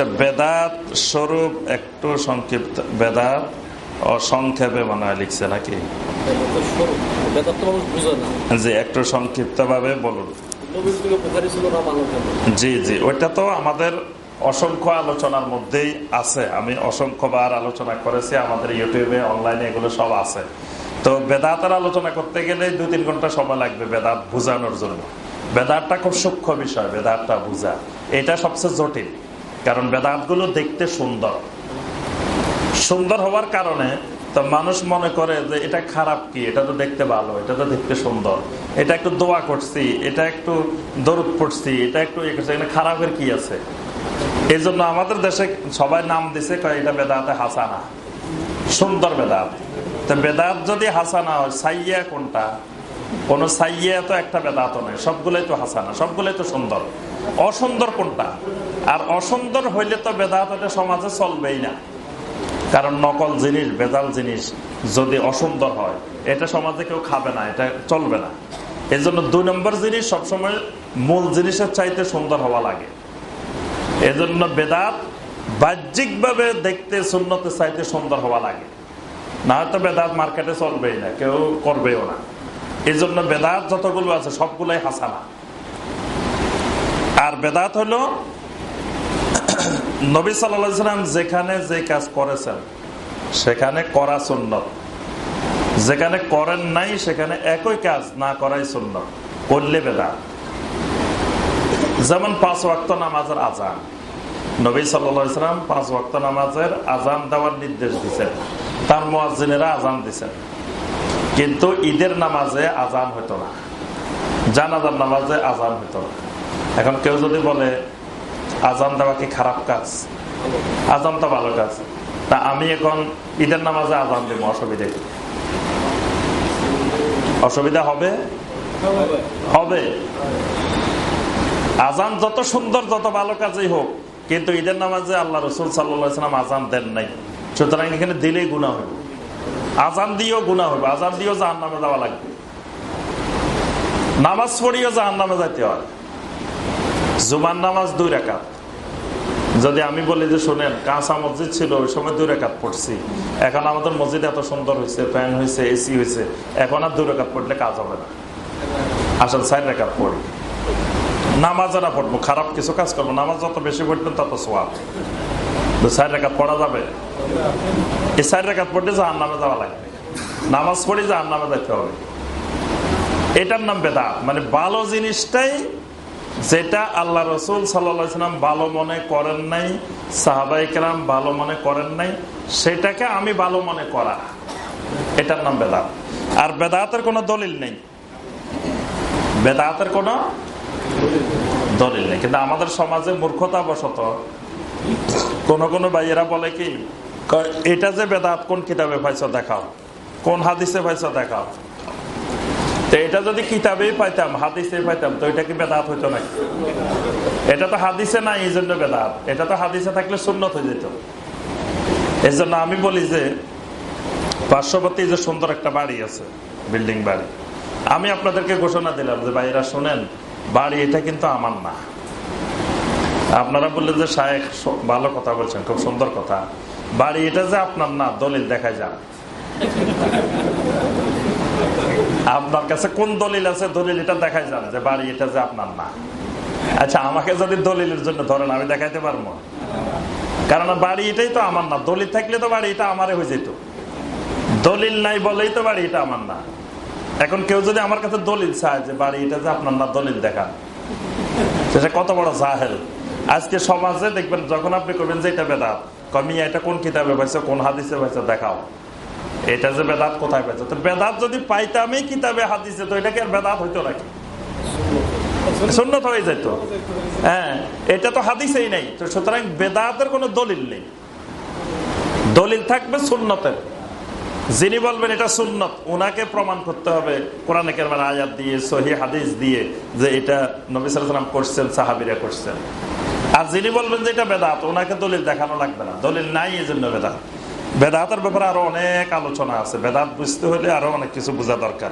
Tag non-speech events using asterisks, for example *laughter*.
আচ্ছা বেদাত স্বরূপ একটু সংক্ষিপ্ত, বেদাত অসংক্ষেপে মনে হয় লিখছে নাকি? জি, একটু সংক্ষিপ্ত ভাবে বলুন। জি জি, ওইটা তো আমাদের অসংখ্য আলোচনার মধ্যেই আছে। আমি অসংখ্যবার আলোচনা করেছি, আমাদের ইউটিউবে, অনলাইনে এগুলো সব আছে। তো বেদাতের আলোচনা করতে গেলে দু তিন ঘণ্টা সময় লাগবে বেদাত বুঝানোর জন্য। বেদাতটা খুব সূক্ষ্ম বিষয়, বেদাতটা বুঝা। এটা সবচেয়ে জটিল। কারণ বেদাতগুলো দেখতে সুন্দর। সুন্দর হওয়ার কারণে তো মানুষ মনে করে যে এটা খারাপ কি, এটা তো দেখতে ভালো, এটা তো দেখতে সুন্দর। এটা একটু দোয়া করছি, এটা একটু দরুদ পড়ছি, এটা একটু ইয়ে এখানে খারাপের কি আছে? এই জন্য আমাদের দেশে সবাই নাম দিছে এটা বেদাতে হাসানা। সুন্দর বেদাত। তো বেদাত যদি হাসানা হয়, সাইয়া কোনটা? কোন সাইয়া তো একটা বেদাত নয় সবগুলোই তো হাসানা, সবগুলোই তো সুন্দর। অসুন্দর কোনটা? আর অসুন্দর হইলে তো বেদাত এটা সমাজে চলবেই না। কারণ নকল জিনিস, বেজাল জিনিস যদি অসুন্দর হয়, এটা সমাজে কেউ খাবে না, এটা চলবে না। এই জন্য দুই নম্বর জিনিস সবসময় মূল জিনিসের চাইতে সুন্দর হওয়া লাগে। এজন্য বেদাত বাহ্যিকভাবে দেখতে সুন্নতের চাইতে সুন্দর হওয়া লাগে। না হয়তো বেদাত মার্কেটে চলবেই না, কেউ করবেও না। এই জন্য বেদাত যতগুলো আছে, সবগুলাই হাসানা। আর বেদাত হলো *clears throat* নবী সাল্লাম যেখানে যে কাজ করেছেন, সেখানে করা সুন্নত। যেখানে করেন নাই, সেখানে একই কাজ না করাই সুন্নত। করলে বেদাত। যেমন পাঁচ ওয়াক্ত নামাজের আজান নবী সাল্লাম পাঁচ ওয়াক্ত নামাজের আজান দেওয়ার নির্দেশ দিচ্ছেন তার মোয়াজিনেরা আজান দিচ্ছেন কিন্তু ঈদের নামাজে আজান হইতো না। জানাজার নামাজে আজান হইতো না। এখন কেউ যদি বলে, আজান দেওয়া কি খারাপ কাজ? আজান তো ভালো কাজ। তা আমি এখন ঈদের নামাজে আজান দেবো, অসুবিধা কি? অসুবিধা হবে? হবে। আজান যত সুন্দর, যত ভালো কাজই হোক, কিন্তু ঈদের নামাজে আল্লাহ রসুল সাল্লাম আজান দেন নাই। সুতরাং এখানে দিলেই গুণা হবে আজান দিয়েও গুণা হবে আজান দিয়েও জাহান নামে যাওয়া লাগবে। নামাজ পড়িও জাহান নামে যাইতে হয়। জুমার নামাজ দুই রেখাত। যদি আমি বলি যে শোনেন, কাঁচা মসজিদ ছিল, ওই সময় দুই রেখাত পড়ছি। এখন আমাদের মসজিদ এত সুন্দর হয়েছে ফ্যান হয়েছে এসি হয়েছে এখন আর দুই রেখাত পড়লে কাজ হবে না। আসলে চার রেখাত পড়ি। নামাজেরা পড়ব, খারাপ কিছু কাজ করব। নামাজ যত বেশি পড়বেন তত সোয়াব। চার রেখাত পড়া যাবে। এই চার রেখাত পড়লে জাহান নামে যাওয়া নামাজ পড়ি জাহান নামে যাইতে হবে। এটার নাম বেদা মানে ভালো জিনিসটাই যেটা আল্লাহ রসুল সাল্লাম ভালো মনে করেন নাই সাহাবাইকরাম ভালো মনে করেন নাই, সেটাকে আমি ভালো মনে করা। এটার নাম বেদাত। আর বেদাতের কোনো দলিল নেই। বেদাতের কোনো দলিল নেই। কিন্তু আমাদের সমাজে মূর্খতা বশত কোন কোন ভাইয়েরা বলে কি এটা যে বেদাত, কোন কিতাবে পাইছ দেখাও? কোন হাদিসে পাইছ দেখাও? তো এটা যদি কিতাবেই পাইতাম হাদিসে পাইতাম, তো এটা কি বেদাত হইতো নাকি? এটা তো হাদিসে নাই, এই জন্য বেদাত। এটা তো হাদিসে থাকলে সুন্নত হয়ে যেত। এই জন্য আমি বলি যে, পার্শ্ববর্তী যে সুন্দর একটা বাড়ি আছে, বিল্ডিং বাড়ি, আমি আপনাদেরকে ঘোষণা দিলাম যে ভাইরা শোনেন, বাড়ি এটা কিন্তু আমার না। আপনারা বললেন যে শায়েখ ভালো কথা বলছেন, খুব সুন্দর কথা। বাড়ি এটা যে আপনার না, দলিল দেখা যান। আপনার কাছে কোন দলিল আছে, দলিল এটা দেখাই যান যে বাড়ি এটা যে আপনার না। আচ্ছা আমাকে যদি দলিলের জন্য ধরেন, আমি দেখাইতে পারব? কারণ বাড়ি এটাই তো আমার না, দলিল থাকলে তো বাড়ি এটা আমারে হয়ে যেত। দলিল নাই বলেই তো বাড়ি এটা আমার না। এখন কেউ যদি আমার কাছে দলিল চায় যে বাড়ি এটা যে আপনার না, দলিল দেখান। সেটা কত বড় জাহেল। আজকে সমাজে দেখবেন, যখন আপনি করবেন যে এটা বেদাত কমিয়া এটা কোন কিতাবে পাইছে, কোন হাদিসে পাইছে, দেখাও। এটা যে বেদাত কোথায় পাইছে? তো বেদাত যদি পাইতামই কিতাবে, হাদিসে, তো এটাকে আর বেদাত হইতো নাকি? সুন্নত হয়ে যেত হ্যাঁ এটা তো হাদিসেই নেই। সুতরাং বেদাতের কোনো দলিল নেই। দলিল থাকবে সুন্নতের। যিনি বলবেন এটা সুন্নত ওনাকে প্রমাণ করতে হবে কোরআনে কেরমান আয়াত দিয়ে, সহি হাদিস দিয়ে, যে এটা নবী সালাম করছেন, সাহাবিরা করছেন। আর যিনি বলবেন যে এটা বেদাত, ওনাকে দলিল দেখানো লাগবে না। দলিল নাই এই জন্য বেদাত। বেদাতের ব্যাপারে আরও অনেক আলোচনা আছে। বেদাত বুঝতে হলে আরও অনেক কিছু বোঝা দরকার।